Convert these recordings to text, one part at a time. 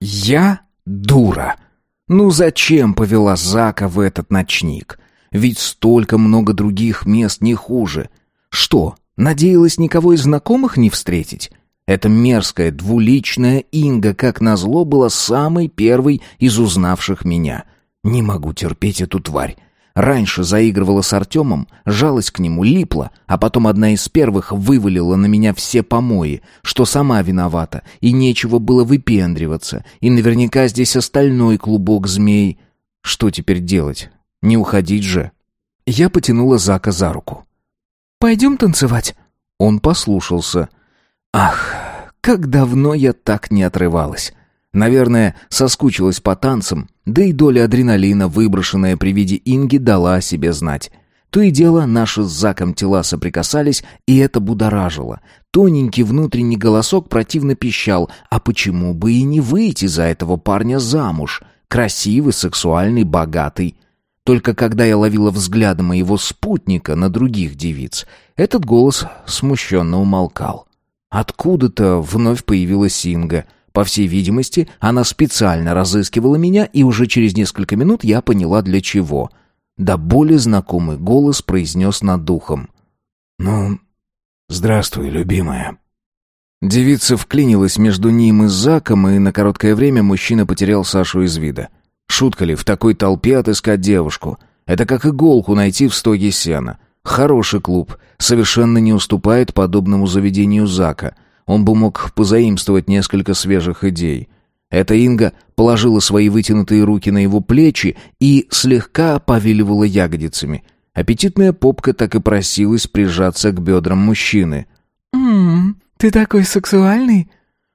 Я дура. Ну зачем повела Зака в этот ночник? Ведь столько много других мест не хуже. Что, надеялась никого из знакомых не встретить? Эта мерзкая, двуличная Инга, как назло, была самой первой из узнавших меня. Не могу терпеть эту тварь. Раньше заигрывала с Артемом, жалость к нему липла, а потом одна из первых вывалила на меня все помои, что сама виновата, и нечего было выпендриваться, и наверняка здесь остальной клубок змей. Что теперь делать? Не уходить же. Я потянула Зака за руку. «Пойдем танцевать?» Он послушался. «Ах, как давно я так не отрывалась!» Наверное, соскучилась по танцам, да и доля адреналина, выброшенная при виде Инги, дала о себе знать. То и дело, наши с Заком тела соприкасались, и это будоражило. Тоненький внутренний голосок противно пищал, а почему бы и не выйти за этого парня замуж? Красивый, сексуальный, богатый. Только когда я ловила взгляды моего спутника на других девиц, этот голос смущенно умолкал. Откуда-то вновь появилась Инга — по всей видимости, она специально разыскивала меня, и уже через несколько минут я поняла для чего. Да более знакомый голос произнес над духом. «Ну, здравствуй, любимая». Девица вклинилась между ним и Заком, и на короткое время мужчина потерял Сашу из вида. Шутка ли в такой толпе отыскать девушку? Это как иголку найти в стоге сена. Хороший клуб, совершенно не уступает подобному заведению Зака — он бы мог позаимствовать несколько свежих идей. Эта Инга положила свои вытянутые руки на его плечи и слегка повиливала ягодицами. Аппетитная попка так и просилась прижаться к бедрам мужчины. «Ммм, ты такой сексуальный!»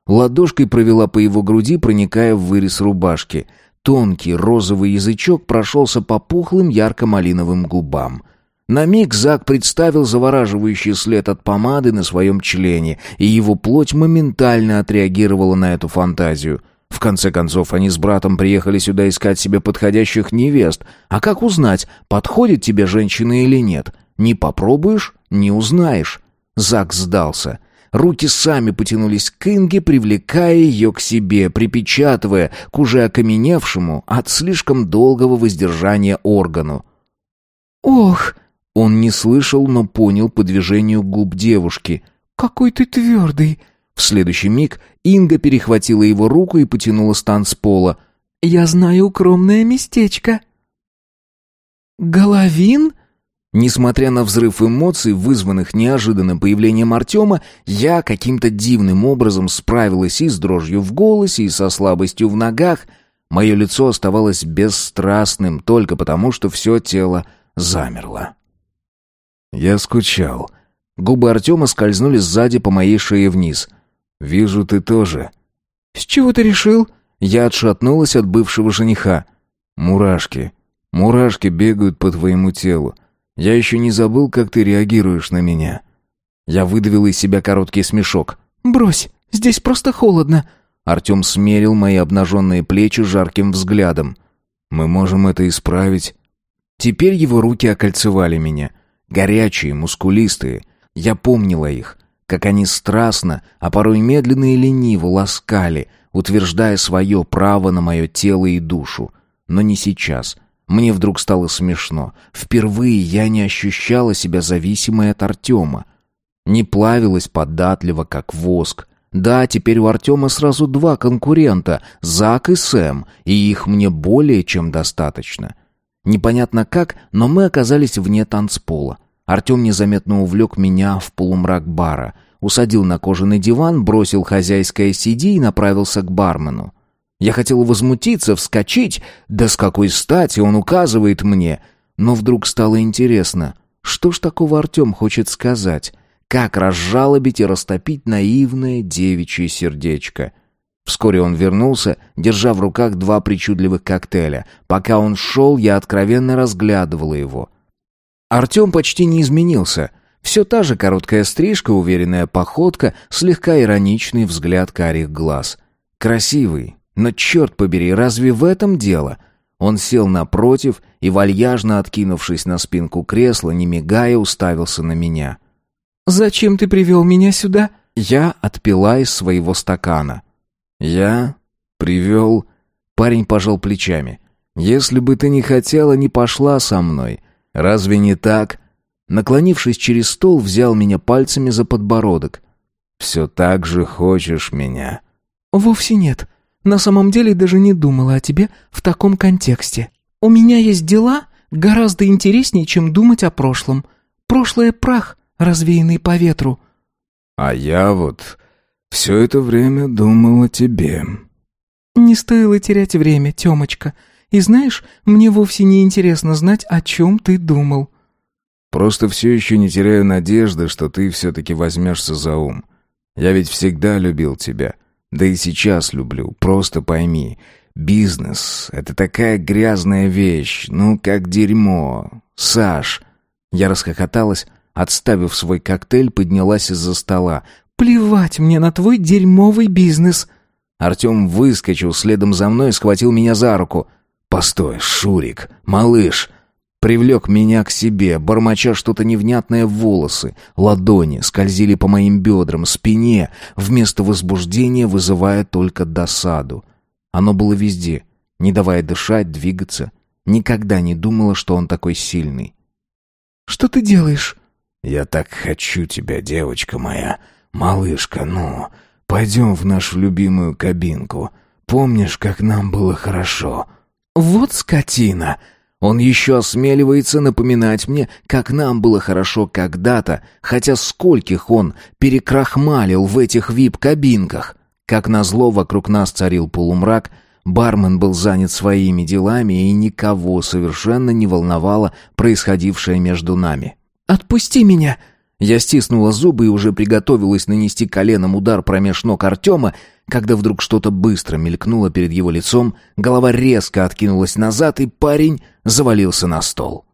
Ладошкой провела по его груди, проникая в вырез рубашки. Тонкий розовый язычок прошелся по пухлым ярко-малиновым губам — на миг Зак представил завораживающий след от помады на своем члене, и его плоть моментально отреагировала на эту фантазию. В конце концов, они с братом приехали сюда искать себе подходящих невест. А как узнать, подходит тебе женщина или нет? Не попробуешь — не узнаешь. Зак сдался. Руки сами потянулись к Инге, привлекая ее к себе, припечатывая к уже окаменевшему от слишком долгого воздержания органу. «Ох!» Он не слышал, но понял по движению губ девушки. «Какой ты твердый!» В следующий миг Инга перехватила его руку и потянула с танцпола. «Я знаю укромное местечко». «Головин?» Несмотря на взрыв эмоций, вызванных неожиданным появлением Артема, я каким-то дивным образом справилась и с дрожью в голосе, и со слабостью в ногах. Мое лицо оставалось бесстрастным только потому, что все тело замерло. «Я скучал». Губы Артема скользнули сзади по моей шее вниз. «Вижу, ты тоже». «С чего ты решил?» Я отшатнулась от бывшего жениха. «Мурашки. Мурашки бегают по твоему телу. Я еще не забыл, как ты реагируешь на меня». Я выдавил из себя короткий смешок. «Брось, здесь просто холодно». Артем смерил мои обнаженные плечи жарким взглядом. «Мы можем это исправить». Теперь его руки окольцевали меня — горячие, мускулистые. Я помнила их, как они страстно, а порой медленно и лениво ласкали, утверждая свое право на мое тело и душу. Но не сейчас. Мне вдруг стало смешно. Впервые я не ощущала себя зависимой от Артема. Не плавилась податливо, как воск. Да, теперь у Артема сразу два конкурента, Зак и Сэм, и их мне более чем достаточно. Непонятно как, но мы оказались вне танцпола. Артем незаметно увлек меня в полумрак бара, усадил на кожаный диван, бросил хозяйское сиди и направился к бармену. Я хотел возмутиться, вскочить, да с какой стати он указывает мне, но вдруг стало интересно, что ж такого Артем хочет сказать, как разжалобить и растопить наивное девичье сердечко — Вскоре он вернулся, держа в руках два причудливых коктейля. Пока он шел, я откровенно разглядывала его. Артем почти не изменился. Все та же короткая стрижка, уверенная походка, слегка ироничный взгляд карих глаз. Красивый, но черт побери, разве в этом дело? Он сел напротив и, вальяжно откинувшись на спинку кресла, не мигая, уставился на меня. «Зачем ты привел меня сюда?» Я отпила из своего стакана. «Я? «Привел?» Парень пожал плечами. «Если бы ты не хотела, не пошла со мной. Разве не так?» Наклонившись через стол, взял меня пальцами за подбородок. «Все так же хочешь меня?» «Вовсе нет. На самом деле даже не думала о тебе в таком контексте. У меня есть дела гораздо интереснее, чем думать о прошлом. Прошлое — прах, развеянный по ветру». «А я вот все это время думал о тебе». «Не стоило терять время, Темочка. И знаешь, мне вовсе не интересно знать, о чем ты думал». «Просто все еще не теряю надежды, что ты все-таки возьмешься за ум. Я ведь всегда любил тебя. Да и сейчас люблю, просто пойми. Бизнес — это такая грязная вещь, ну, как дерьмо. Саш!» Я расхохоталась, отставив свой коктейль, поднялась из-за стола. «Плевать мне на твой дерьмовый бизнес!» Артем выскочил следом за мной и схватил меня за руку. «Постой, Шурик, малыш!» Привлек меня к себе, бормоча что-то невнятное в волосы. Ладони скользили по моим бедрам, спине, вместо возбуждения вызывая только досаду. Оно было везде, не давая дышать, двигаться. Никогда не думала, что он такой сильный. «Что ты делаешь?» «Я так хочу тебя, девочка моя. Малышка, ну, пойдем в нашу любимую кабинку. Помнишь, как нам было хорошо?» «Вот скотина!» Он еще осмеливается напоминать мне, как нам было хорошо когда-то, хотя скольких он перекрахмалил в этих вип-кабинках. Как назло, вокруг нас царил полумрак, бармен был занят своими делами, и никого совершенно не волновало происходившее между нами. «Отпусти меня!» Я стиснула зубы и уже приготовилась нанести коленом удар промеж ног Артема, когда вдруг что-то быстро мелькнуло перед его лицом, голова резко откинулась назад, и парень завалился на стол.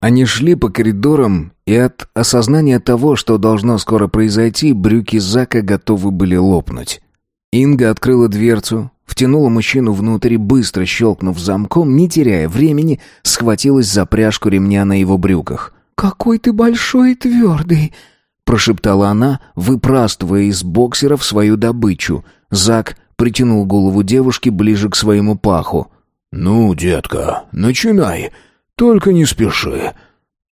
Они шли по коридорам, и от осознания того, что должно скоро произойти, брюки Зака готовы были лопнуть. Инга открыла дверцу, втянула мужчину внутрь быстро щелкнув замком, не теряя времени, схватилась за пряжку ремня на его брюках. «Какой ты большой и твердый!» Прошептала она, выпрастывая из боксеров свою добычу. Зак притянул голову девушки ближе к своему паху. «Ну, детка, начинай. Только не спеши».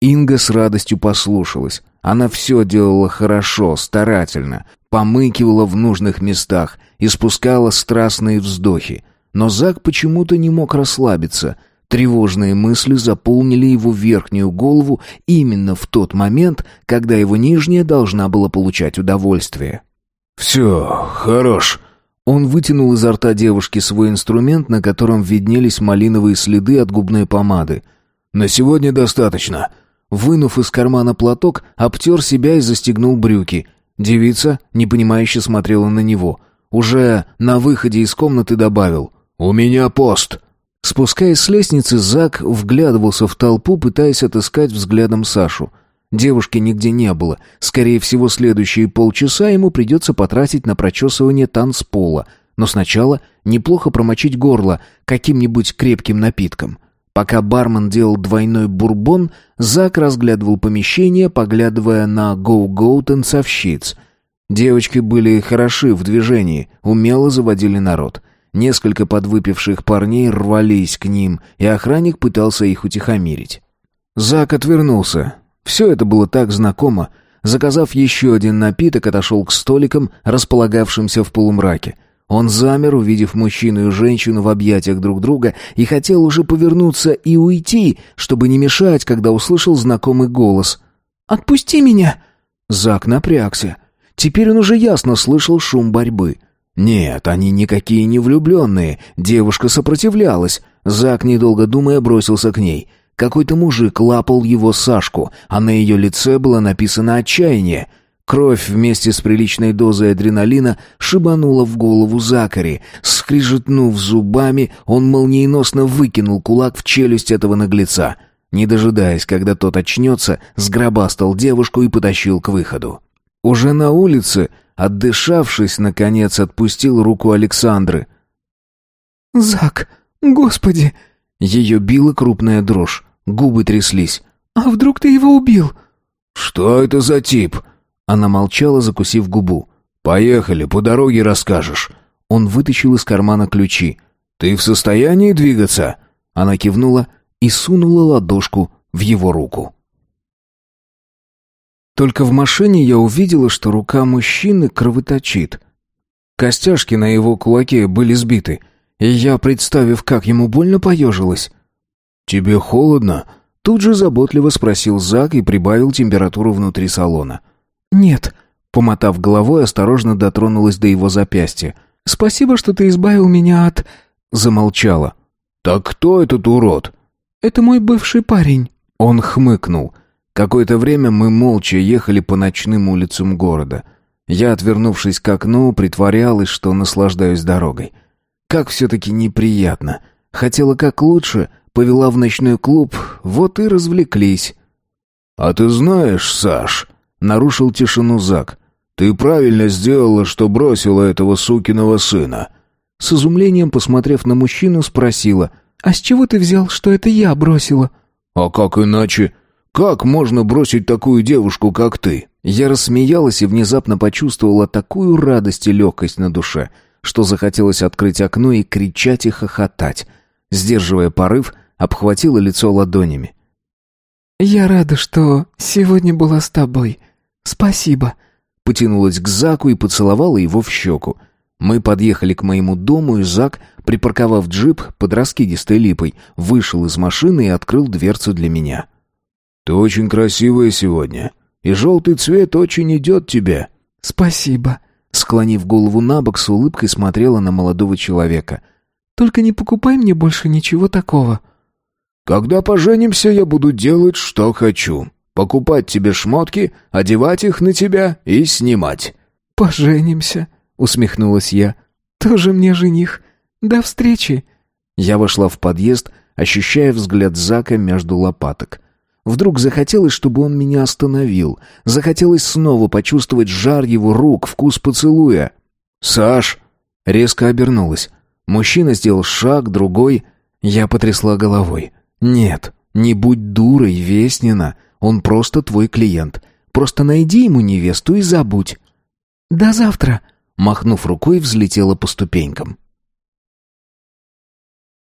Инга с радостью послушалась. Она все делала хорошо, старательно, помыкивала в нужных местах, испускала страстные вздохи. Но Зак почему-то не мог расслабиться — Тревожные мысли заполнили его верхнюю голову именно в тот момент, когда его нижняя должна была получать удовольствие. «Все, хорош». Он вытянул изо рта девушки свой инструмент, на котором виднелись малиновые следы от губной помады. «На сегодня достаточно». Вынув из кармана платок, обтер себя и застегнул брюки. Девица, непонимающе смотрела на него. Уже на выходе из комнаты добавил «У меня пост». Спускаясь с лестницы, Зак вглядывался в толпу, пытаясь отыскать взглядом Сашу. Девушки нигде не было. Скорее всего, следующие полчаса ему придется потратить на прочесывание танцпола. Но сначала неплохо промочить горло каким-нибудь крепким напитком. Пока бармен делал двойной бурбон, Зак разглядывал помещение, поглядывая на гоу-гоу танцовщиц. Девочки были хороши в движении, умело заводили народ. Несколько подвыпивших парней рвались к ним, и охранник пытался их утихомирить. Зак отвернулся. Все это было так знакомо. Заказав еще один напиток, отошел к столикам, располагавшимся в полумраке. Он замер, увидев мужчину и женщину в объятиях друг друга, и хотел уже повернуться и уйти, чтобы не мешать, когда услышал знакомый голос. «Отпусти меня!» Зак напрягся. Теперь он уже ясно слышал шум борьбы. Нет, они никакие не влюбленные. Девушка сопротивлялась. Зак, недолго думая, бросился к ней. Какой-то мужик лапал его Сашку, а на ее лице было написано «отчаяние». Кровь вместе с приличной дозой адреналина шибанула в голову Закари. Скрижетнув зубами, он молниеносно выкинул кулак в челюсть этого наглеца. Не дожидаясь, когда тот очнется, сгробастал девушку и потащил к выходу. Уже на улице Отдышавшись, наконец, отпустил руку Александры. «Зак, господи!» Ее била крупная дрожь, губы тряслись. «А вдруг ты его убил?» «Что это за тип?» Она молчала, закусив губу. «Поехали, по дороге расскажешь». Он вытащил из кармана ключи. «Ты в состоянии двигаться?» Она кивнула и сунула ладошку в его руку. Только в машине я увидела, что рука мужчины кровоточит. Костяшки на его кулаке были сбиты, и я, представив, как ему больно, поежилась. «Тебе холодно?» Тут же заботливо спросил Зак и прибавил температуру внутри салона. «Нет», — помотав головой, осторожно дотронулась до его запястья. «Спасибо, что ты избавил меня от...» Замолчала. «Так кто этот урод?» «Это мой бывший парень». Он хмыкнул. Какое-то время мы молча ехали по ночным улицам города. Я, отвернувшись к окну, притворялась, что наслаждаюсь дорогой. Как все-таки неприятно. Хотела как лучше, повела в ночной клуб, вот и развлеклись. «А ты знаешь, Саш...» — нарушил тишину Зак. «Ты правильно сделала, что бросила этого сукиного сына». С изумлением, посмотрев на мужчину, спросила. «А с чего ты взял, что это я бросила?» «А как иначе? Как можно бросить такую девушку, как ты?» Я рассмеялась и внезапно почувствовала такую радость и легкость на душе, что захотелось открыть окно и кричать и хохотать. Сдерживая порыв, обхватила лицо ладонями. «Я рада, что сегодня была с тобой. Спасибо». Потянулась к Заку и поцеловала его в щеку. Мы подъехали к моему дому, и Зак, припарковав джип под раскидистой липой, вышел из машины и открыл дверцу для меня. «Ты очень красивая сегодня, и желтый цвет очень идет тебе». «Спасибо», — склонив голову на бок, с улыбкой смотрела на молодого человека. «Только не покупай мне больше ничего такого». «Когда поженимся, я буду делать, что хочу. Покупать тебе шмотки, одевать их на тебя и снимать». «Поженимся», — усмехнулась я. «Тоже мне жених. До встречи». Я вошла в подъезд, ощущая взгляд Зака между лопаток. Вдруг захотелось, чтобы он меня остановил. Захотелось снова почувствовать жар его рук, вкус поцелуя. «Саш!» Резко обернулась. Мужчина сделал шаг, другой. Я потрясла головой. «Нет, не будь дурой, Веснина. Он просто твой клиент. Просто найди ему невесту и забудь». «До завтра!» Махнув рукой, взлетела по ступенькам.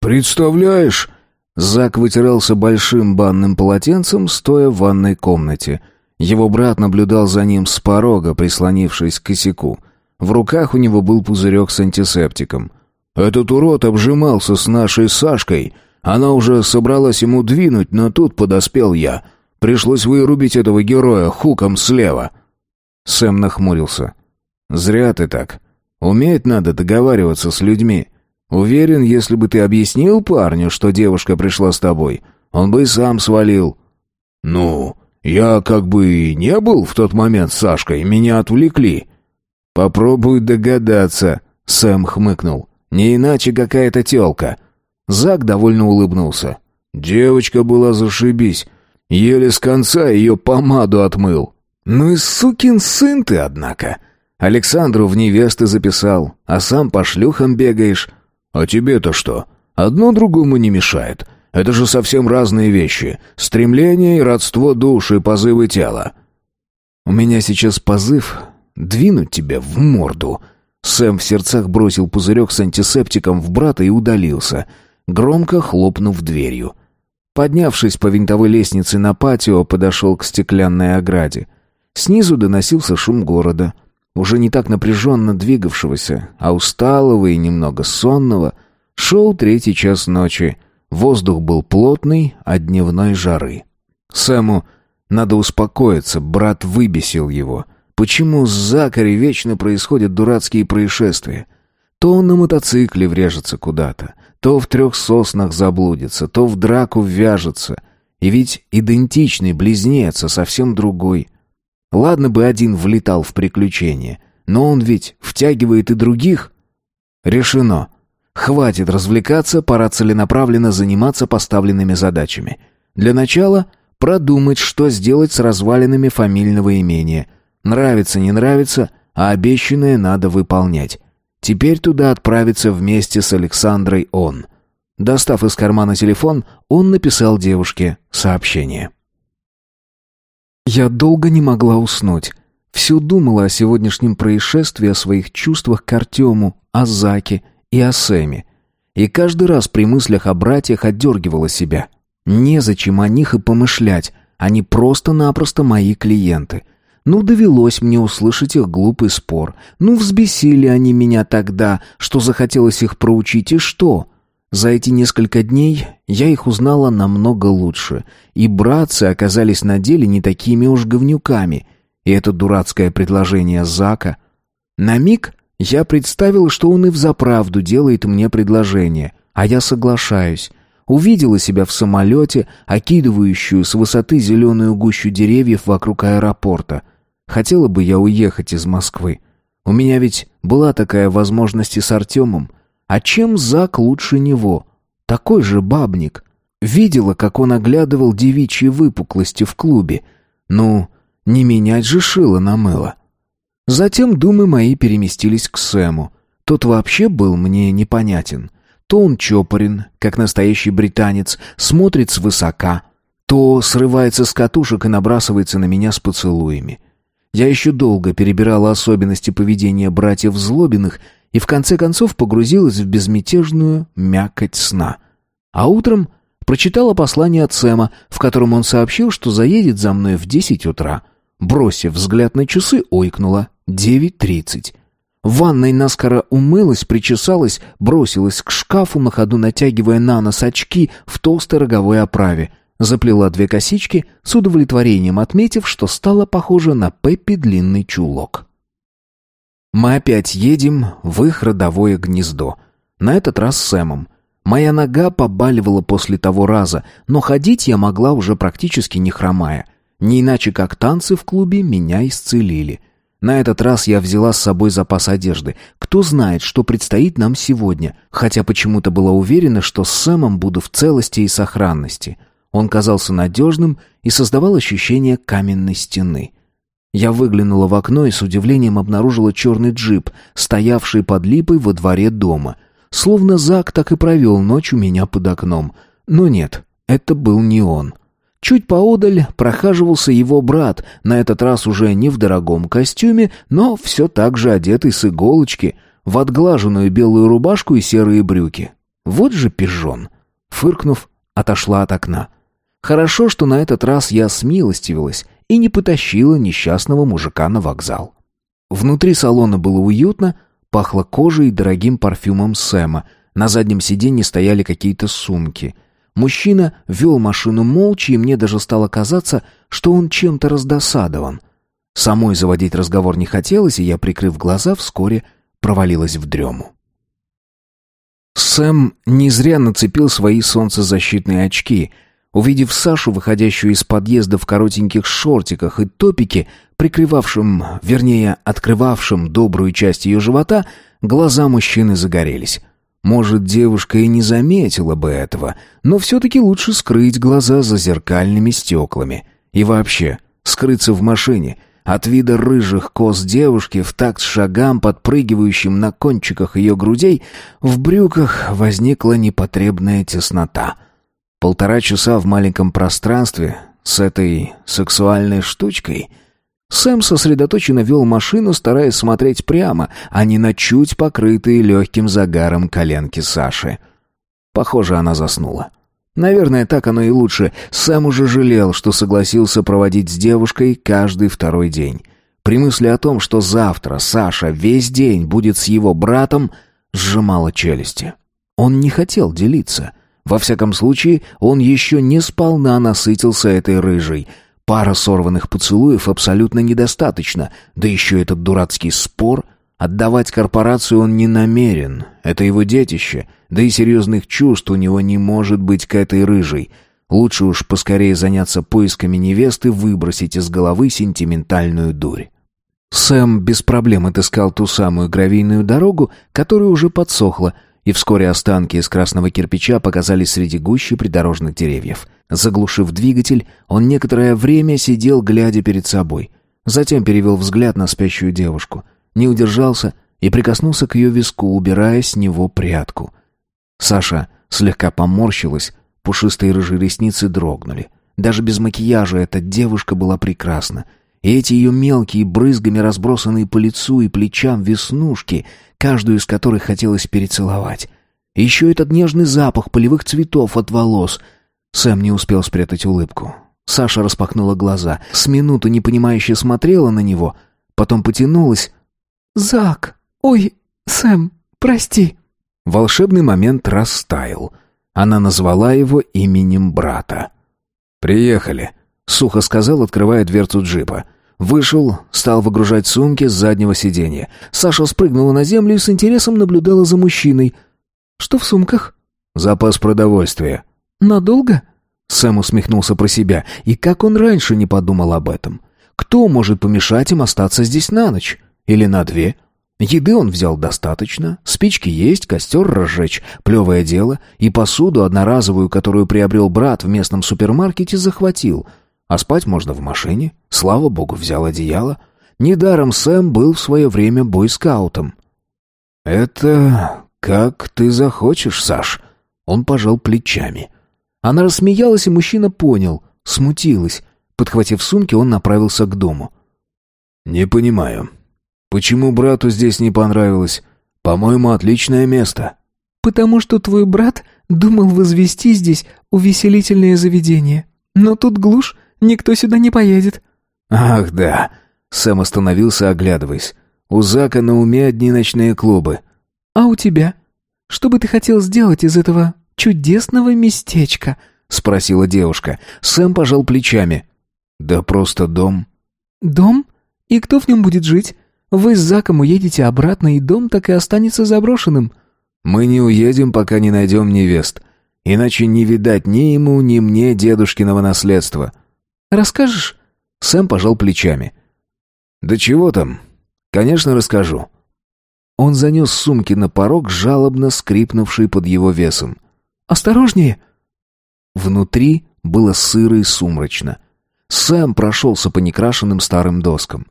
«Представляешь!» Зак вытирался большим банным полотенцем, стоя в ванной комнате. Его брат наблюдал за ним с порога, прислонившись к косяку. В руках у него был пузырек с антисептиком. «Этот урод обжимался с нашей Сашкой. Она уже собралась ему двинуть, но тут подоспел я. Пришлось вырубить этого героя хуком слева». Сэм нахмурился. «Зря ты так. Уметь надо договариваться с людьми. Уверен, если бы ты объяснил парню, что девушка пришла с тобой, он бы и сам свалил». «Ну, я как бы и не был в тот момент с Сашкой, меня отвлекли». «Попробуй догадаться», — Сэм хмыкнул. «Не иначе какая-то тёлка». Зак довольно улыбнулся. «Девочка была зашибись. Еле с конца ее помаду отмыл». «Ну и сукин сын ты, однако. Александру в невесты записал, а сам по шлюхам бегаешь. «А тебе-то что? Одно другому не мешает. Это же совсем разные вещи. Стремление и родство души, позывы тела». «У меня сейчас позыв двинуть тебя в морду». Сэм в сердцах бросил пузырек с антисептиком в брата и удалился, громко хлопнув дверью. Поднявшись по винтовой лестнице на патио, подошел к стеклянной ограде. Снизу доносился шум города — уже не так напряженно двигавшегося, а усталого и немного сонного, шел третий час ночи. Воздух был плотный от дневной жары. Сэму надо успокоиться, брат выбесил его. Почему с Закари вечно происходят дурацкие происшествия? То он на мотоцикле врежется куда-то, то в трех соснах заблудится, то в драку ввяжется. И ведь идентичный близнец, а совсем другой. Ладно бы один влетал в приключения, но он ведь втягивает и других. Решено. Хватит развлекаться, пора целенаправленно заниматься поставленными задачами. Для начала продумать, что сделать с развалинами фамильного имения. Нравится, не нравится, а обещанное надо выполнять. Теперь туда отправится вместе с Александрой он. Достав из кармана телефон, он написал девушке сообщение. Я долго не могла уснуть. Все думала о сегодняшнем происшествии, о своих чувствах к Артему, о Заке и о Сэме. И каждый раз при мыслях о братьях отдергивала себя. Незачем о них и помышлять, они просто-напросто мои клиенты. Ну, довелось мне услышать их глупый спор. Ну, взбесили они меня тогда, что захотелось их проучить, и что? За эти несколько дней я их узнала намного лучше, и братцы оказались на деле не такими уж говнюками. И это дурацкое предложение Зака. На миг я представил, что он и взаправду делает мне предложение, а я соглашаюсь. Увидела себя в самолете, окидывающую с высоты зеленую гущу деревьев вокруг аэропорта. Хотела бы я уехать из Москвы. У меня ведь была такая возможность и с Артемом. А чем Зак лучше него? Такой же бабник. Видела, как он оглядывал девичьи выпуклости в клубе. Ну, не менять же шило на мыло. Затем думы мои переместились к Сэму. Тот вообще был мне непонятен. То он чопорен, как настоящий британец, смотрит свысока, то срывается с катушек и набрасывается на меня с поцелуями. Я еще долго перебирала особенности поведения братьев Злобиных и в конце концов погрузилась в безмятежную мякоть сна. А утром прочитала послание от Сэма, в котором он сообщил, что заедет за мной в десять утра. Бросив взгляд на часы, ойкнула. Девять тридцать. В ванной наскоро умылась, причесалась, бросилась к шкафу, на ходу натягивая на нос очки в толстой роговой оправе. Заплела две косички, с удовлетворением отметив, что стала похожа на Пеппи длинный чулок. Мы опять едем в их родовое гнездо. На этот раз с Сэмом. Моя нога побаливала после того раза, но ходить я могла уже практически не хромая. Не иначе как танцы в клубе меня исцелили. На этот раз я взяла с собой запас одежды. Кто знает, что предстоит нам сегодня, хотя почему-то была уверена, что с Сэмом буду в целости и сохранности. Он казался надежным и создавал ощущение каменной стены. Я выглянула в окно и с удивлением обнаружила черный джип, стоявший под липой во дворе дома. Словно Зак так и провел ночь у меня под окном. Но нет, это был не он. Чуть поодаль прохаживался его брат, на этот раз уже не в дорогом костюме, но все так же одетый с иголочки, в отглаженную белую рубашку и серые брюки. Вот же пижон. Фыркнув, отошла от окна. Хорошо, что на этот раз я смилостивилась и не потащила несчастного мужика на вокзал. Внутри салона было уютно, пахло кожей и дорогим парфюмом Сэма. На заднем сиденье стояли какие-то сумки. Мужчина вел машину молча, и мне даже стало казаться, что он чем-то раздосадован. Самой заводить разговор не хотелось, и я, прикрыв глаза, вскоре провалилась в дрему. Сэм не зря нацепил свои солнцезащитные очки — Увидев Сашу, выходящую из подъезда в коротеньких шортиках и топике, прикрывавшим, вернее, открывавшим добрую часть ее живота, глаза мужчины загорелись. Может, девушка и не заметила бы этого, но все-таки лучше скрыть глаза за зеркальными стеклами. И вообще, скрыться в машине — от вида рыжих кос девушки в такт шагам, подпрыгивающим на кончиках ее грудей, в брюках возникла непотребная теснота — Полтора часа в маленьком пространстве с этой сексуальной штучкой. Сэм сосредоточенно вел машину, стараясь смотреть прямо, а не на чуть покрытые легким загаром коленки Саши. Похоже, она заснула. Наверное, так оно и лучше. Сэм уже жалел, что согласился проводить с девушкой каждый второй день. При мысли о том, что завтра Саша весь день будет с его братом, сжимала челюсти. Он не хотел делиться. Во всяком случае, он еще не сполна насытился этой рыжей. Пара сорванных поцелуев абсолютно недостаточно, да еще этот дурацкий спор. Отдавать корпорацию он не намерен, это его детище, да и серьезных чувств у него не может быть к этой рыжей. Лучше уж поскорее заняться поисками невесты, выбросить из головы сентиментальную дурь. Сэм без проблем отыскал ту самую гравийную дорогу, которая уже подсохла, и вскоре останки из красного кирпича показались среди гущи придорожных деревьев. Заглушив двигатель, он некоторое время сидел, глядя перед собой. Затем перевел взгляд на спящую девушку. Не удержался и прикоснулся к ее виску, убирая с него прядку. Саша слегка поморщилась, пушистые рыжие ресницы дрогнули. Даже без макияжа эта девушка была прекрасна. И эти ее мелкие брызгами разбросанные по лицу и плечам веснушки, каждую из которых хотелось перецеловать. И еще этот нежный запах полевых цветов от волос. Сэм не успел спрятать улыбку. Саша распахнула глаза, с минуту непонимающе смотрела на него, потом потянулась. «Зак! Ой, Сэм, прости!» Волшебный момент растаял. Она назвала его именем брата. «Приехали», — сухо сказал, открывая дверцу джипа. Вышел, стал выгружать сумки с заднего сиденья. Саша спрыгнула на землю и с интересом наблюдала за мужчиной. «Что в сумках?» «Запас продовольствия». «Надолго?» Сэм усмехнулся про себя. И как он раньше не подумал об этом? Кто может помешать им остаться здесь на ночь? Или на две? Еды он взял достаточно, спички есть, костер разжечь, плевое дело, и посуду одноразовую, которую приобрел брат в местном супермаркете, захватил. А спать можно в машине. Слава богу, взял одеяло. Недаром Сэм был в свое время бойскаутом. «Это как ты захочешь, Саш?» Он пожал плечами. Она рассмеялась, и мужчина понял, смутилась. Подхватив сумки, он направился к дому. «Не понимаю, почему брату здесь не понравилось? По-моему, отличное место». «Потому что твой брат думал возвести здесь увеселительное заведение. Но тут глушь, никто сюда не поедет». «Ах, да». Сэм остановился, оглядываясь. «У Зака на уме одни ночные клубы». «А у тебя? Что бы ты хотел сделать из этого чудесного местечка?» — спросила девушка. Сэм пожал плечами. «Да просто дом». «Дом? И кто в нем будет жить? Вы с Заком уедете обратно, и дом так и останется заброшенным». «Мы не уедем, пока не найдем невест. Иначе не видать ни ему, ни мне дедушкиного наследства». «Расскажешь?» Сэм пожал плечами. «Да чего там? Конечно, расскажу». Он занес сумки на порог, жалобно скрипнувший под его весом. «Осторожнее!» Внутри было сыро и сумрачно. Сэм прошелся по некрашенным старым доскам.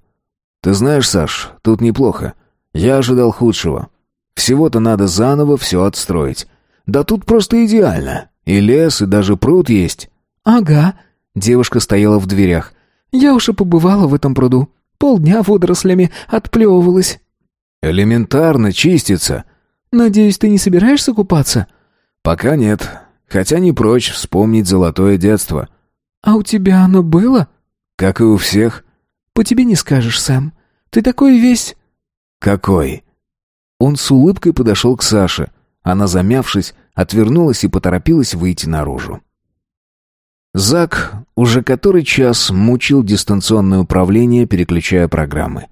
«Ты знаешь, Саш, тут неплохо. Я ожидал худшего. Всего-то надо заново все отстроить. Да тут просто идеально. И лес, и даже пруд есть». «Ага». Девушка стояла в дверях. «Я уже побывала в этом пруду. Полдня водорослями отплевывалась». «Элементарно чистится». «Надеюсь, ты не собираешься купаться?» «Пока нет. Хотя не прочь вспомнить золотое детство». «А у тебя оно было?» «Как и у всех». «По тебе не скажешь, Сэм. Ты такой весь...» «Какой?» Он с улыбкой подошел к Саше. Она, замявшись, отвернулась и поторопилась выйти наружу. Зак уже который час мучил дистанционное управление, переключая программы.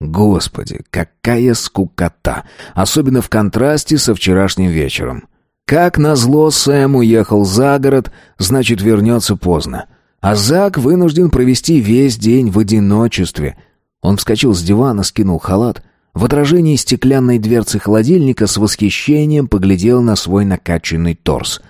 Господи, какая скукота! Особенно в контрасте со вчерашним вечером. Как назло, Сэм уехал за город, значит, вернется поздно. А Зак вынужден провести весь день в одиночестве. Он вскочил с дивана, скинул халат. В отражении стеклянной дверцы холодильника с восхищением поглядел на свой накачанный торс.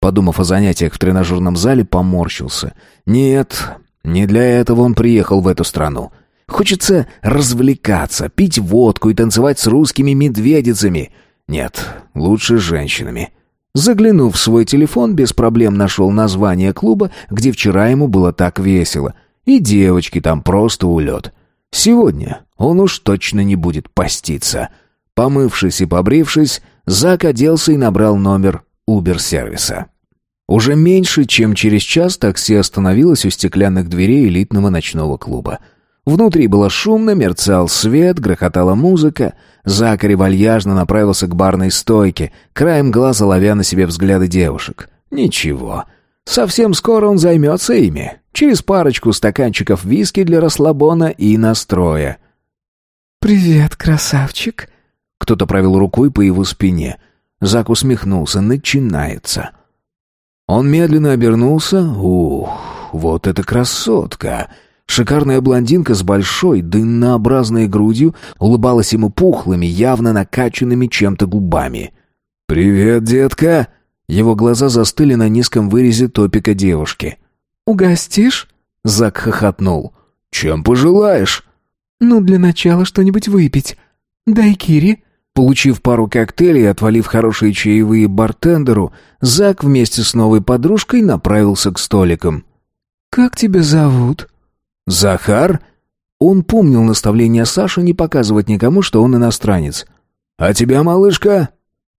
Подумав о занятиях в тренажерном зале, поморщился. Нет, не для этого он приехал в эту страну. Хочется развлекаться, пить водку и танцевать с русскими медведицами. Нет, лучше с женщинами. Заглянув в свой телефон, без проблем нашел название клуба, где вчера ему было так весело. И девочки там просто улет. Сегодня он уж точно не будет поститься. Помывшись и побрившись, Зак оделся и набрал номер Убер-сервиса. Уже меньше, чем через час такси остановилось у стеклянных дверей элитного ночного клуба. Внутри было шумно, мерцал свет, грохотала музыка. Закари вальяжно направился к барной стойке, краем глаза ловя на себе взгляды девушек. Ничего, совсем скоро он займется ими. Через парочку стаканчиков виски для расслабона и настроя. «Привет, красавчик!» Кто-то провел рукой по его спине. Зак усмехнулся. «Начинается!» Он медленно обернулся. «Ух, вот это красотка!» Шикарная блондинка с большой, дыннообразной грудью улыбалась ему пухлыми, явно накачанными чем-то губами. «Привет, детка!» Его глаза застыли на низком вырезе топика девушки. «Угостишь?» Зак хохотнул. «Чем пожелаешь?» «Ну, для начала что-нибудь выпить. Дай Кири». Получив пару коктейлей и отвалив хорошие чаевые бартендеру, Зак вместе с новой подружкой направился к столикам. «Как тебя зовут?» «Захар?» Он помнил наставление Саши не показывать никому, что он иностранец. «А тебя, малышка?»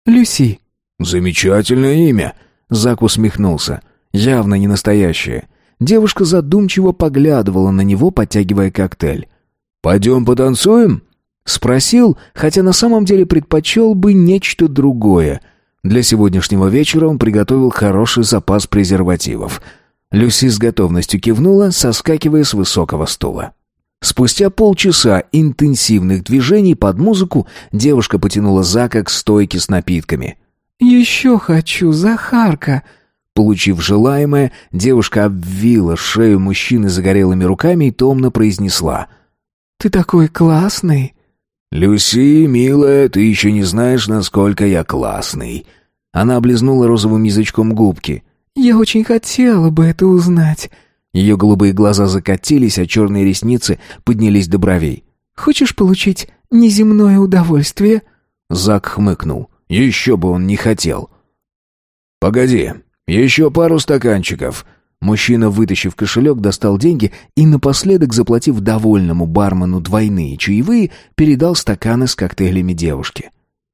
«Люси». «Замечательное имя», — Зак усмехнулся. «Явно не настоящее». Девушка задумчиво поглядывала на него, подтягивая коктейль. «Пойдем потанцуем?» Спросил, хотя на самом деле предпочел бы нечто другое. Для сегодняшнего вечера он приготовил хороший запас презервативов. Люси с готовностью кивнула, соскакивая с высокого стула. Спустя полчаса интенсивных движений под музыку девушка потянула Зака к стойке с напитками. «Еще хочу, Захарка!» Получив желаемое, девушка обвила шею мужчины загорелыми руками и томно произнесла. «Ты такой классный!» «Люси, милая, ты еще не знаешь, насколько я классный!» Она облизнула розовым язычком губки. «Я очень хотела бы это узнать!» Ее голубые глаза закатились, а черные ресницы поднялись до бровей. «Хочешь получить неземное удовольствие?» Зак хмыкнул. «Еще бы он не хотел». «Погоди, еще пару стаканчиков». Мужчина, вытащив кошелек, достал деньги и, напоследок, заплатив довольному бармену двойные чаевые, передал стаканы с коктейлями девушке.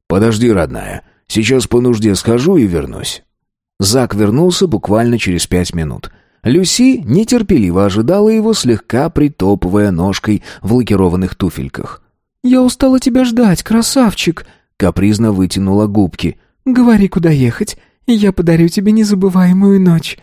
«Подожди, родная, сейчас по нужде схожу и вернусь». Зак вернулся буквально через пять минут — Люси нетерпеливо ожидала его, слегка притопывая ножкой в лакированных туфельках. «Я устала тебя ждать, красавчик!» Капризно вытянула губки. «Говори, куда ехать, и я подарю тебе незабываемую ночь».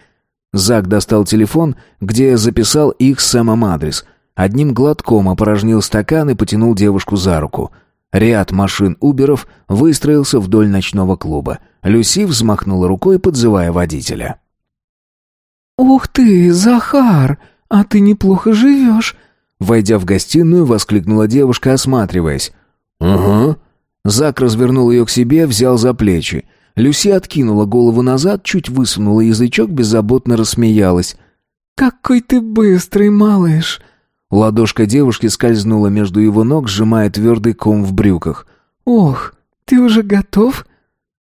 Зак достал телефон, где записал их с Сэмом адрес. Одним глотком опорожнил стакан и потянул девушку за руку. Ряд машин Уберов выстроился вдоль ночного клуба. Люси взмахнула рукой, подзывая водителя. «Ух ты, Захар, а ты неплохо живешь!» Войдя в гостиную, воскликнула девушка, осматриваясь. «Угу». Зак развернул ее к себе, взял за плечи. Люси откинула голову назад, чуть высунула язычок, беззаботно рассмеялась. «Какой ты быстрый, малыш!» Ладошка девушки скользнула между его ног, сжимая твердый ком в брюках. «Ох, ты уже готов?»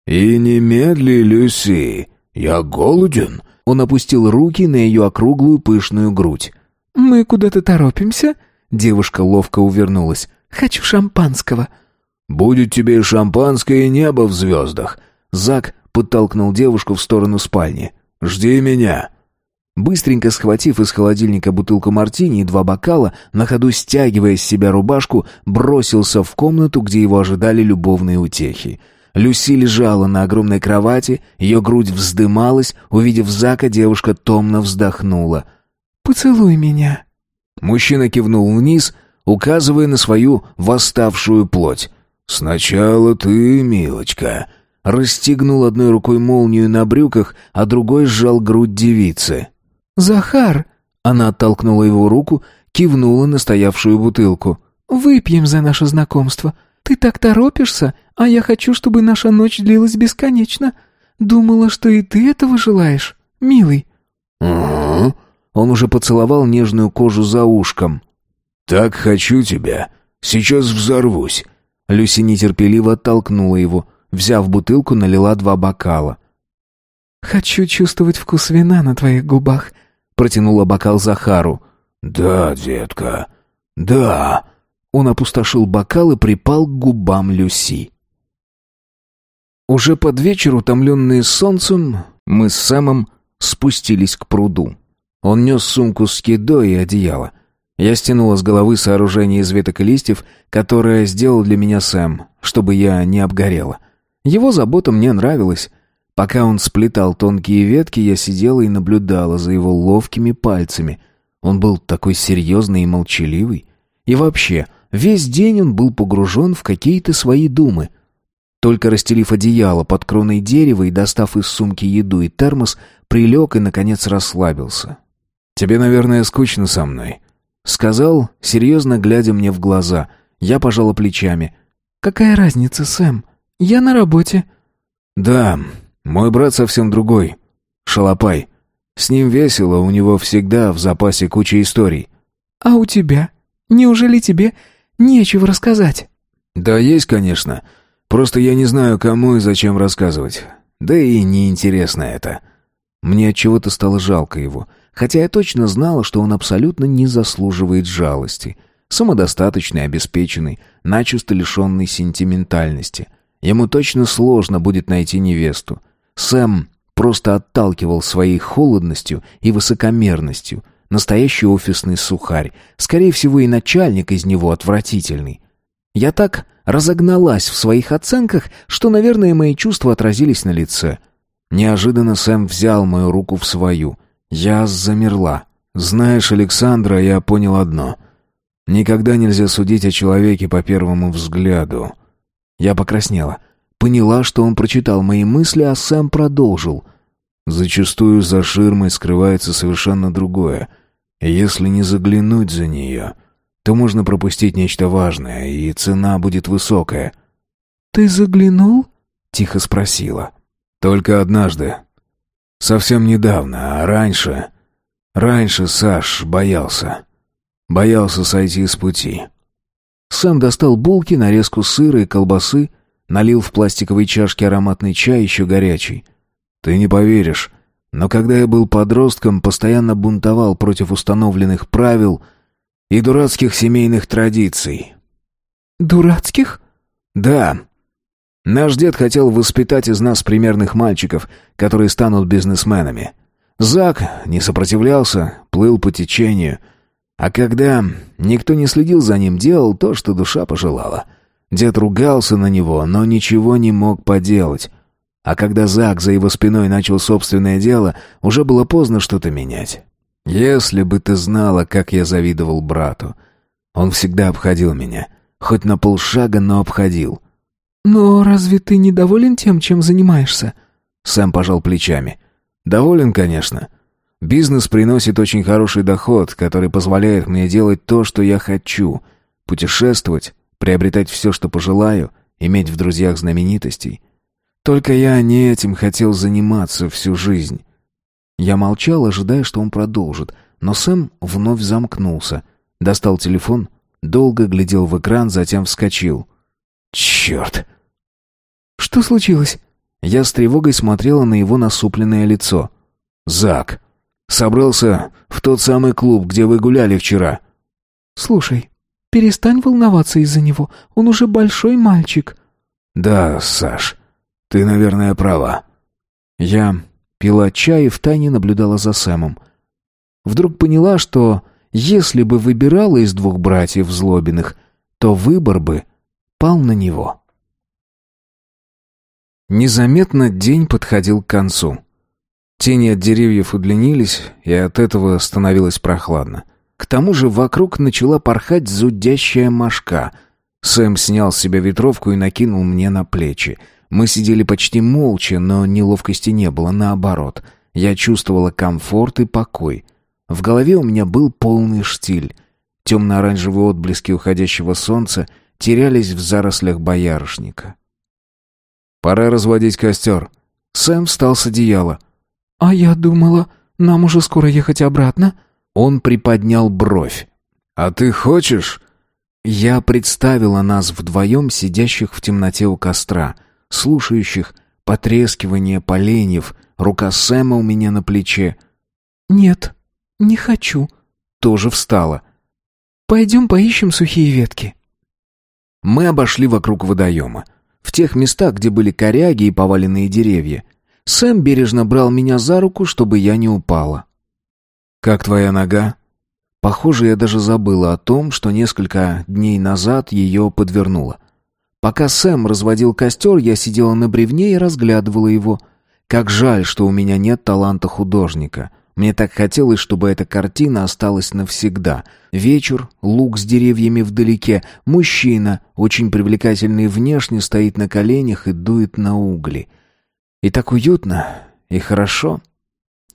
«И немедли, Люси, я голоден», он опустил руки на ее округлую пышную грудь. «Мы куда-то торопимся?» Девушка ловко увернулась. «Хочу шампанского». «Будет тебе шампанское небо в звездах». Зак подтолкнул девушку в сторону спальни. «Жди меня». Быстренько схватив из холодильника бутылку мартини и два бокала, на ходу стягивая с себя рубашку, бросился в комнату, где его ожидали любовные утехи. Люси лежала на огромной кровати, ее грудь вздымалась, увидев Зака, девушка томно вздохнула. «Поцелуй меня». Мужчина кивнул вниз, указывая на свою восставшую плоть. «Сначала ты, милочка». Расстегнул одной рукой молнию на брюках, а другой сжал грудь девицы. «Захар!» Она оттолкнула его руку, кивнула на стоявшую бутылку. «Выпьем за наше знакомство. Ты так торопишься, а я хочу, чтобы наша ночь длилась бесконечно. Думала, что и ты этого желаешь, милый». «Угу». Он уже поцеловал нежную кожу за ушком. «Так хочу тебя. Сейчас взорвусь». Люси нетерпеливо оттолкнула его. Взяв бутылку, налила два бокала. «Хочу чувствовать вкус вина на твоих губах», — протянула бокал Захару. «Да, детка, да». Он опустошил бокал и припал к губам Люси. Уже под вечер, утомленные солнцем, мы с Сэмом спустились к пруду. Он нес сумку с едой и одеяло. Я стянула с головы сооружение из веток и листьев, которое сделал для меня Сэм, чтобы я не обгорела. Его забота мне нравилась. Пока он сплетал тонкие ветки, я сидела и наблюдала за его ловкими пальцами. Он был такой серьезный и молчаливый. И вообще, весь день он был погружен в какие-то свои думы — только расстелив одеяло под кроной дерева и достав из сумки еду и термос, прилег и, наконец, расслабился. «Тебе, наверное, скучно со мной», — сказал, серьезно глядя мне в глаза. Я пожала плечами. «Какая разница, Сэм? Я на работе». «Да, мой брат совсем другой. Шалопай. С ним весело, у него всегда в запасе куча историй». «А у тебя? Неужели тебе нечего рассказать?» «Да есть, конечно». Просто я не знаю, кому и зачем рассказывать. Да и неинтересно это. Мне от чего то стало жалко его, хотя я точно знала, что он абсолютно не заслуживает жалости. Самодостаточный, обеспеченный, начисто лишенный сентиментальности. Ему точно сложно будет найти невесту. Сэм просто отталкивал своей холодностью и высокомерностью. Настоящий офисный сухарь. Скорее всего, и начальник из него отвратительный. Я так разогналась в своих оценках, что, наверное, мои чувства отразились на лице. Неожиданно Сэм взял мою руку в свою. Я замерла. «Знаешь, Александра, я понял одно. Никогда нельзя судить о человеке по первому взгляду». Я покраснела. Поняла, что он прочитал мои мысли, а Сэм продолжил. «Зачастую за ширмой скрывается совершенно другое. Если не заглянуть за нее, то можно пропустить нечто важное, и цена будет высокая». «Ты заглянул?» — тихо спросила. «Только однажды. Совсем недавно, а раньше...» «Раньше Саш боялся. Боялся сойти с пути». Сэм достал булки, нарезку сыра и колбасы, налил в пластиковые чашки ароматный чай, еще горячий. «Ты не поверишь, но когда я был подростком, постоянно бунтовал против установленных правил и дурацких семейных традиций». «Дурацких?» «Да. Наш дед хотел воспитать из нас примерных мальчиков, которые станут бизнесменами. Зак не сопротивлялся, плыл по течению. А когда никто не следил за ним, делал то, что душа пожелала. Дед ругался на него, но ничего не мог поделать. А когда Зак за его спиной начал собственное дело, уже было поздно что-то менять. Если бы ты знала, как я завидовал брату. Он всегда обходил меня. Хоть на полшага, но обходил. «Но разве ты недоволен тем, чем занимаешься?» Сэм пожал плечами. «Доволен, конечно. Бизнес приносит очень хороший доход, который позволяет мне делать то, что я хочу. Путешествовать, приобретать все, что пожелаю, иметь в друзьях знаменитостей. Только я не этим хотел заниматься всю жизнь. Я молчал, ожидая, что он продолжит, но Сэм вновь замкнулся. Достал телефон, долго глядел в экран, затем вскочил. «Черт!» «Что случилось?» Я с тревогой смотрела на его насупленное лицо. «Зак, собрался в тот самый клуб, где вы гуляли вчера». «Слушай, перестань волноваться из-за него, он уже большой мальчик». «Да, Саш, ты, наверное, права». Я пила чай и втайне наблюдала за Сэмом. Вдруг поняла, что если бы выбирала из двух братьев Злобиных, то выбор бы пал на него. Незаметно день подходил к концу. Тени от деревьев удлинились, и от этого становилось прохладно. К тому же вокруг начала порхать зудящая мошка. Сэм снял с себя ветровку и накинул мне на плечи. Мы сидели почти молча, но неловкости не было, наоборот. Я чувствовала комфорт и покой. В голове у меня был полный штиль. Темно-оранжевые отблески уходящего солнца терялись в зарослях боярышника. «Пора разводить костер». Сэм встал с одеяла. «А я думала, нам уже скоро ехать обратно?» Он приподнял бровь. «А ты хочешь?» Я представила нас вдвоем, сидящих в темноте у костра, слушающих потрескивание поленьев, рука Сэма у меня на плече. «Нет, не хочу». Тоже встала. «Пойдем поищем сухие ветки». Мы обошли вокруг водоема. В тех местах, где были коряги и поваленные деревья. Сэм бережно брал меня за руку, чтобы я не упала. «Как твоя нога?» Похоже, я даже забыла о том, что несколько дней назад ее подвернула. Пока Сэм разводил костер, я сидела на бревне и разглядывала его. Как жаль, что у меня нет таланта художника. Мне так хотелось, чтобы эта картина осталась навсегда. Вечер, луг с деревьями вдалеке, мужчина, очень привлекательный внешне, стоит на коленях и дует на угли. И так уютно, и хорошо.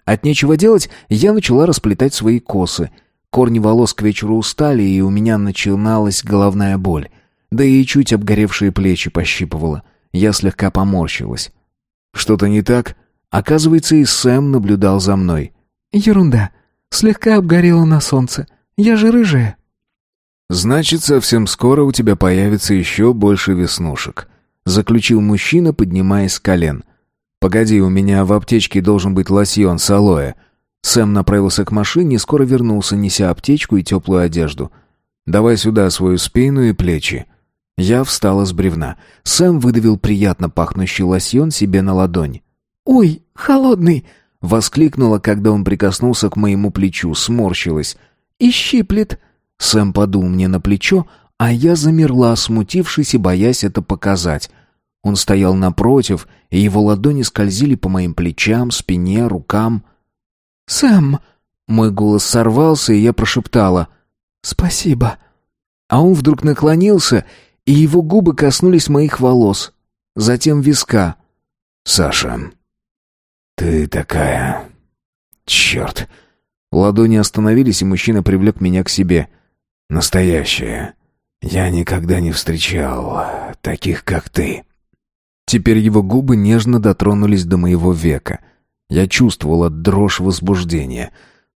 От нечего делать я начала расплетать свои косы. Корни волос к вечеру устали, и у меня начиналась головная боль. Да и чуть обгоревшие плечи пощипывала. Я слегка поморщилась. Что-то не так? Оказывается, и Сэм наблюдал за мной. «Ерунда. Слегка обгорела на солнце. Я же рыжая». «Значит, совсем скоро у тебя появится еще больше веснушек», — заключил мужчина, поднимаясь с колен. «Погоди, у меня в аптечке должен быть лосьон с алоэ». Сэм направился к машине скоро вернулся, неся аптечку и теплую одежду. Давай сюда свою спину и плечи». Я встала с бревна. Сэм выдавил приятно пахнущий лосьон себе на ладонь. «Ой, холодный!» — воскликнула, когда он прикоснулся к моему плечу, сморщилась. «И щиплет!» Сэм подул мне на плечо, а я замерла, смутившись и боясь это показать. Он стоял напротив, и его ладони скользили по моим плечам, спине, рукам. «Сэм!» Мой голос сорвался, и я прошептала «Спасибо». А он вдруг наклонился, и его губы коснулись моих волос, затем виска. «Саша, ты такая... Черт!» Ладони остановились, и мужчина привлек меня к себе. «Настоящая. Я никогда не встречал таких, как ты». Теперь его губы нежно дотронулись до моего века. Я чувствовала дрожь возбуждения.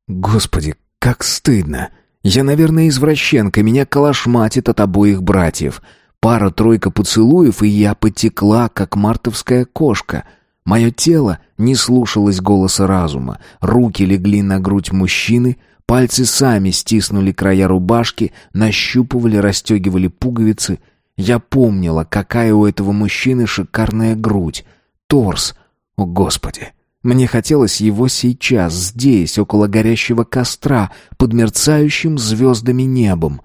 Господи, как стыдно! Я, наверное, извращенка, меня калашматит от обоих братьев. Пара-тройка поцелуев, и я потекла, как мартовская кошка. Мое тело не слушалось голоса разума. Руки легли на грудь мужчины, пальцы сами стиснули края рубашки, нащупывали, расстегивали пуговицы — я помнила, какая у этого мужчины шикарная грудь, торс. О, Господи! Мне хотелось его сейчас, здесь, около горящего костра, под мерцающим звездами небом.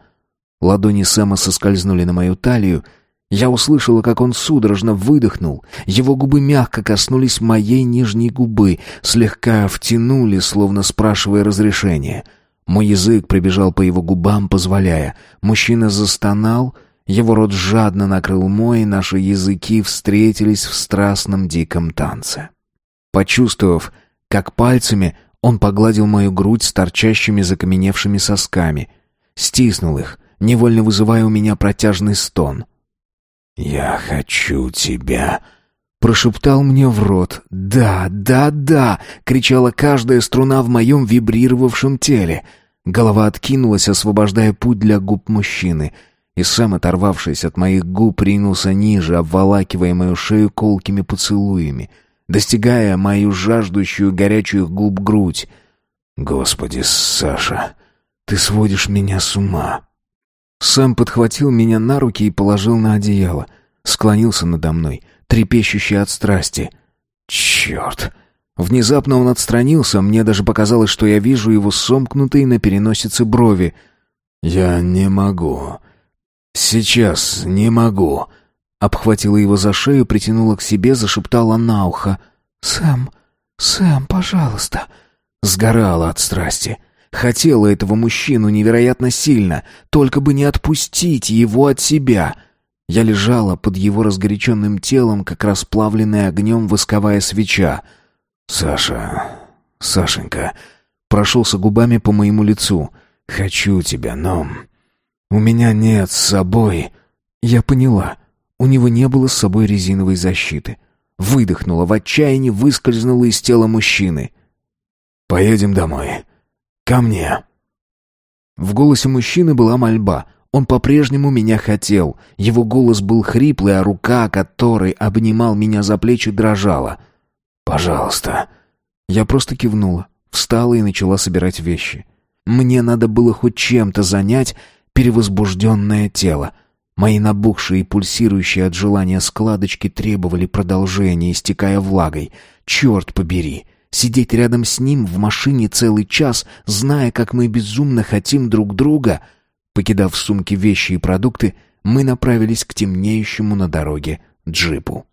Ладони Сэма соскользнули на мою талию. Я услышала, как он судорожно выдохнул. Его губы мягко коснулись моей нижней губы, слегка втянули, словно спрашивая разрешения. Мой язык пробежал по его губам, позволяя. Мужчина застонал — его рот жадно накрыл мой, и наши языки встретились в страстном диком танце. Почувствовав, как пальцами он погладил мою грудь с торчащими закаменевшими сосками, стиснул их, невольно вызывая у меня протяжный стон. «Я хочу тебя», прошептал мне в рот. «Да, да, да!» — кричала каждая струна в моем вибрировавшем теле. Голова откинулась, освобождая путь для губ мужчины — и сам, оторвавшись от моих губ, ринулся ниже, обволакивая мою шею колкими поцелуями, достигая мою жаждущую горячую губ грудь. «Господи, Саша, ты сводишь меня с ума!» Сам подхватил меня на руки и положил на одеяло, склонился надо мной, трепещущий от страсти. «Черт!» Внезапно он отстранился, мне даже показалось, что я вижу его сомкнутые на переносице брови. «Я не могу. «Сейчас не могу». Обхватила его за шею, притянула к себе, зашептала на ухо. «Сэм, Сэм, пожалуйста». Сгорала от страсти. Хотела этого мужчину невероятно сильно, только бы не отпустить его от себя. Я лежала под его разгоряченным телом, как расплавленная огнем восковая свеча. «Саша, Сашенька...» Прошелся губами по моему лицу. «Хочу тебя, но «У меня нет с собой...» Я поняла. У него не было с собой резиновой защиты. Выдохнула в отчаянии, выскользнула из тела мужчины. «Поедем домой. Ко мне». В голосе мужчины была мольба. Он по-прежнему меня хотел. Его голос был хриплый, а рука, которой обнимал меня за плечи, дрожала. «Пожалуйста». Я просто кивнула, встала и начала собирать вещи. Мне надо было хоть чем-то занять перевозбужденное тело. Мои набухшие и пульсирующие от желания складочки требовали продолжения, истекая влагой. Черт побери! Сидеть рядом с ним в машине целый час, зная, как мы безумно хотим друг друга. Покидав в сумке вещи и продукты, мы направились к темнеющему на дороге джипу.